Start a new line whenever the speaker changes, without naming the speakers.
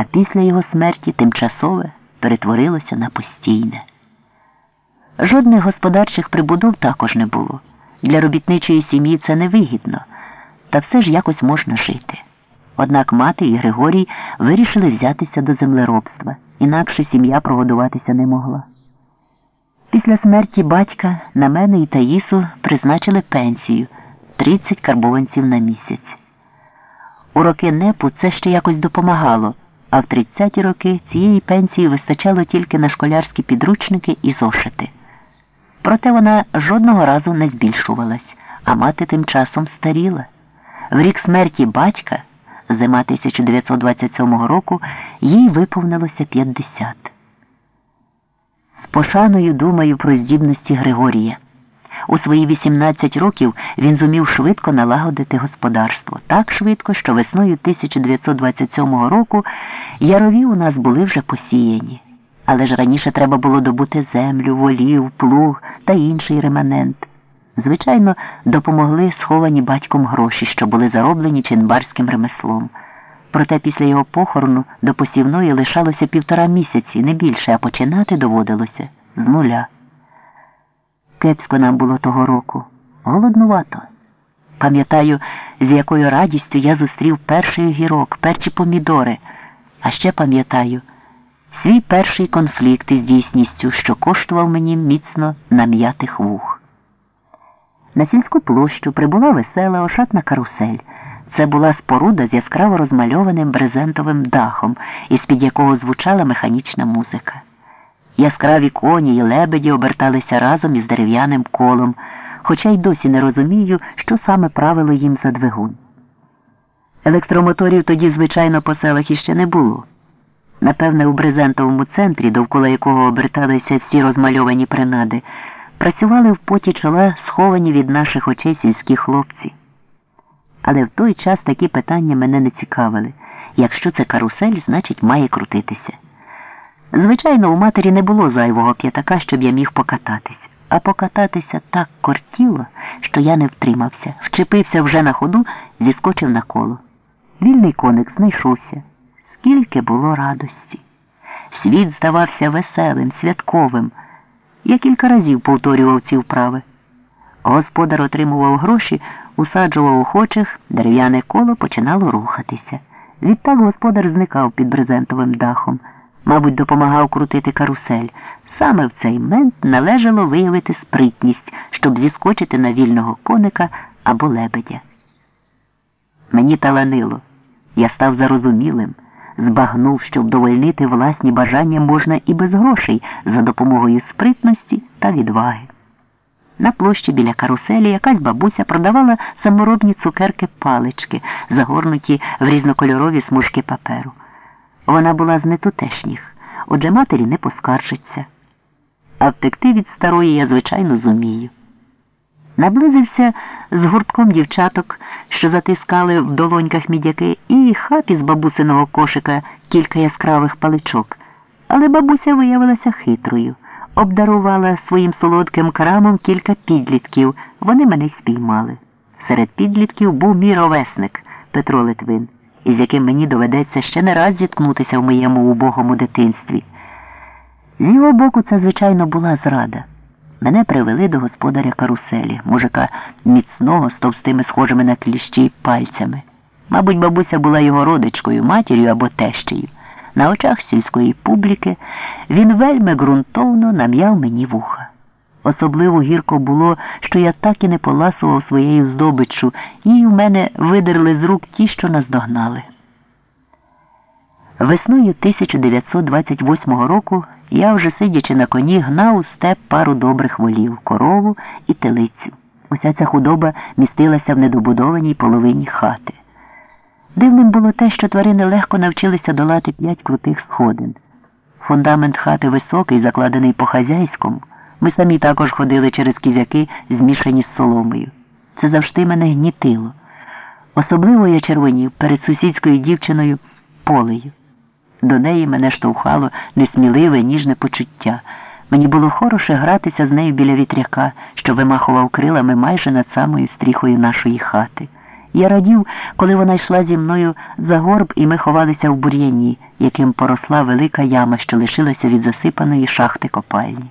а після його смерті тимчасове перетворилося на постійне. Жодних господарчих прибудов також не було. Для робітничої сім'ї це невигідно, та все ж якось можна жити. Однак мати і Григорій вирішили взятися до землеробства, інакше сім'я прогодуватися не могла. Після смерті батька на мене і Таїсу призначили пенсію 30 карбованців на місяць. У роки непу це ще якось допомагало, а в 30-ті роки цієї пенсії вистачало тільки на школярські підручники і зошити. Проте вона жодного разу не збільшувалась, а мати тим часом старіла. В рік смерті батька, зима 1927 року, їй виповнилося 50. З пошаною думаю про здібності Григорія. У свої 18 років він зумів швидко налагодити господарство. Так швидко, що весною 1927 року ярові у нас були вже посіяні. Але ж раніше треба було добути землю, волів, плуг та інший реманент. Звичайно, допомогли сховані батьком гроші, що були зароблені чинбарським ремеслом. Проте після його похорону до посівної лишалося півтора місяці, не більше, а починати доводилося з нуля. Кепсько нам було того року. Голоднувато. Пам'ятаю, з якою радістю я зустрів перший огірок, перші помідори, а ще пам'ятаю свій перший конфлікт із дійсністю, що коштував мені міцно нам'ятих вух. На сільську площу прибула весела ошатна карусель. Це була споруда з яскраво розмальованим брезентовим дахом, із під якого звучала механічна музика. Яскраві коні і лебеді оберталися разом із дерев'яним колом, хоча й досі не розумію, що саме правило їм за двигун. Електромоторів тоді, звичайно, по селах іще не було. Напевне, у брезентовому центрі, довкола якого оберталися всі розмальовані принади, працювали в поті чола сховані від наших очей сільські хлопці. Але в той час такі питання мене не цікавили. Якщо це карусель, значить має крутитися. Звичайно, у матері не було зайвого п'ятака, щоб я міг покататись. А покататися так кортіло, що я не втримався, вчепився вже на ходу, зіскочив на коло. Вільний коник знайшовся. Скільки було радості. Світ здавався веселим, святковим. Я кілька разів повторював ці вправи. Господар отримував гроші, усаджував охочих, дерев'яне коло починало рухатися. Відтак господар зникав під брезентовим дахом. Мабуть, допомагав крутити карусель. Саме в цей момент належало виявити спритність, щоб зіскочити на вільного коника або лебедя. Мені таланило. Я став зарозумілим, збагнув, що вдовольнити власні бажання можна і без грошей за допомогою спритності та відваги. На площі біля каруселі якась бабуся продавала саморобні цукерки палички, загорнуті в різнокольорові смужки паперу. Вона була з нетутешніх, отже матері не поскаржиться. А втекти від старої я, звичайно, зумію. Наблизився з гуртком дівчаток, що затискали в долоньках мідяки, і хап із бабусиного кошика кілька яскравих паличок. Але бабуся виявилася хитрою, обдарувала своїм солодким крамом кілька підлітків. Вони мене спіймали. Серед підлітків був мій ровесник Петро Литвин із яким мені доведеться ще не раз зіткнутися в моєму убогому дитинстві. З його боку, це, звичайно, була зрада. Мене привели до господаря каруселі, мужика міцного з товстими схожими на кліщі пальцями. Мабуть, бабуся була його родичкою, матір'ю або тещею. На очах сільської публіки він вельми ґрунтовно нам'яв мені вуха. Особливо гірко було, що я так і не поласував своєю здобиччю, і в мене видерли з рук ті, що наздогнали. Весною 1928 року я, вже сидячи на коні, гнав у степ пару добрих волів корову і телицю. Уся ця худоба містилася в недобудованій половині хати. Дивним було те, що тварини легко навчилися долати п'ять крутих сходин. Фундамент хати високий, закладений по хазяйському. Ми самі також ходили через кізяки, змішані з соломою. Це завжди мене гнітило. Особливо я червонів перед сусідською дівчиною полею. До неї мене штовхало несміливе, ніжне почуття. Мені було хороше гратися з нею біля вітряка, що вимахував крилами майже над самою стріхою нашої хати. Я радів, коли вона йшла зі мною за горб, і ми ховалися в бур'яні, яким поросла велика яма, що лишилася від засипаної шахти копальні.